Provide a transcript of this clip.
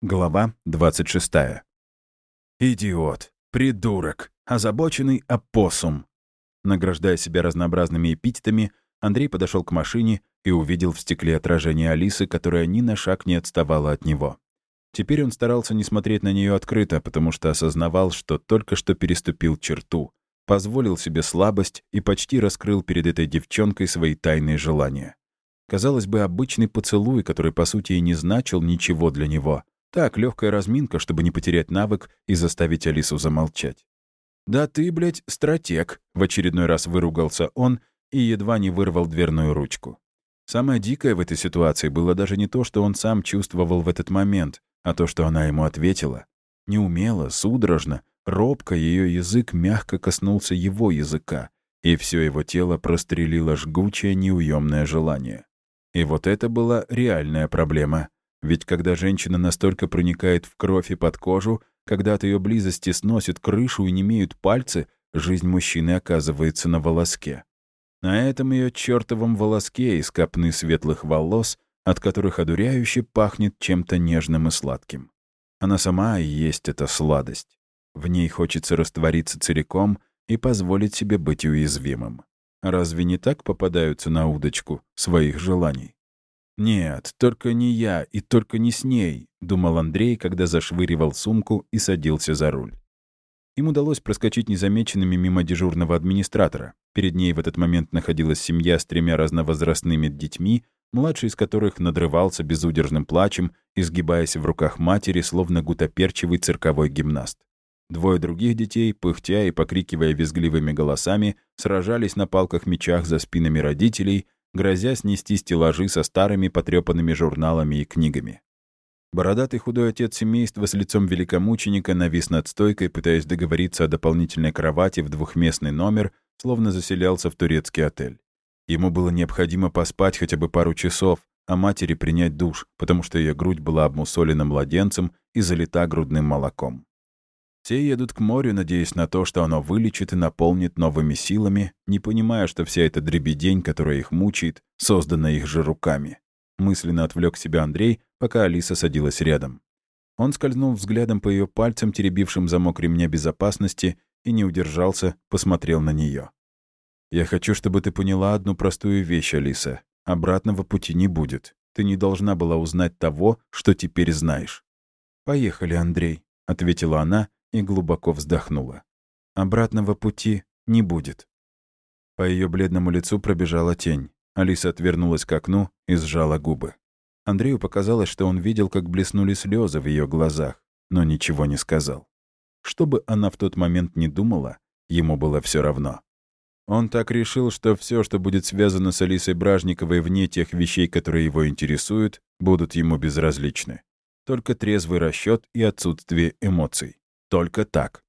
Глава 26. «Идиот! Придурок! Озабоченный опоссум!» Награждая себя разнообразными эпитетами, Андрей подошел к машине и увидел в стекле отражение Алисы, которая ни на шаг не отставала от него. Теперь он старался не смотреть на нее открыто, потому что осознавал, что только что переступил черту, позволил себе слабость и почти раскрыл перед этой девчонкой свои тайные желания. Казалось бы, обычный поцелуй, который, по сути, и не значил ничего для него — так, легкая разминка, чтобы не потерять навык и заставить Алису замолчать. «Да ты, блядь, стратег!» — в очередной раз выругался он и едва не вырвал дверную ручку. Самое дикое в этой ситуации было даже не то, что он сам чувствовал в этот момент, а то, что она ему ответила. Неумело, судорожно, робко ее язык мягко коснулся его языка, и все его тело прострелило жгучее неуемное желание. И вот это была реальная проблема — ведь когда женщина настолько проникает в кровь и под кожу, когда от ее близости сносит крышу и не имеют пальцы, жизнь мужчины оказывается на волоске. На этом ее чертовом волоске из копны светлых волос, от которых одуряюще пахнет чем-то нежным и сладким. Она сама и есть эта сладость. В ней хочется раствориться целиком и позволить себе быть уязвимым. Разве не так попадаются на удочку своих желаний? «Нет, только не я и только не с ней», — думал Андрей, когда зашвыривал сумку и садился за руль. Им удалось проскочить незамеченными мимо дежурного администратора. Перед ней в этот момент находилась семья с тремя разновозрастными детьми, младший из которых надрывался безудержным плачем, изгибаясь в руках матери, словно гутоперчивый цирковой гимнаст. Двое других детей, пыхтя и покрикивая визгливыми голосами, сражались на палках-мечах за спинами родителей — грозя снести стеллажи со старыми потрепанными журналами и книгами. Бородатый худой отец семейства с лицом великомученика навис над стойкой, пытаясь договориться о дополнительной кровати в двухместный номер, словно заселялся в турецкий отель. Ему было необходимо поспать хотя бы пару часов, а матери принять душ, потому что ее грудь была обмусолена младенцем и залита грудным молоком. Все едут к морю, надеясь на то, что оно вылечит и наполнит новыми силами, не понимая, что вся эта дребедень, которая их мучает, создана их же руками. Мысленно отвлек себя Андрей, пока Алиса садилась рядом. Он скользнул взглядом по ее пальцам, теребившим замок ремня безопасности, и не удержался, посмотрел на нее. «Я хочу, чтобы ты поняла одну простую вещь, Алиса. Обратного пути не будет. Ты не должна была узнать того, что теперь знаешь». «Поехали, Андрей», — ответила она, и глубоко вздохнула. Обратного пути не будет. По ее бледному лицу пробежала тень. Алиса отвернулась к окну и сжала губы. Андрею показалось, что он видел, как блеснули слезы в ее глазах, но ничего не сказал. Что бы она в тот момент не думала, ему было все равно. Он так решил, что все, что будет связано с Алисой Бражниковой вне тех вещей, которые его интересуют, будут ему безразличны. Только трезвый расчет и отсутствие эмоций. Только так.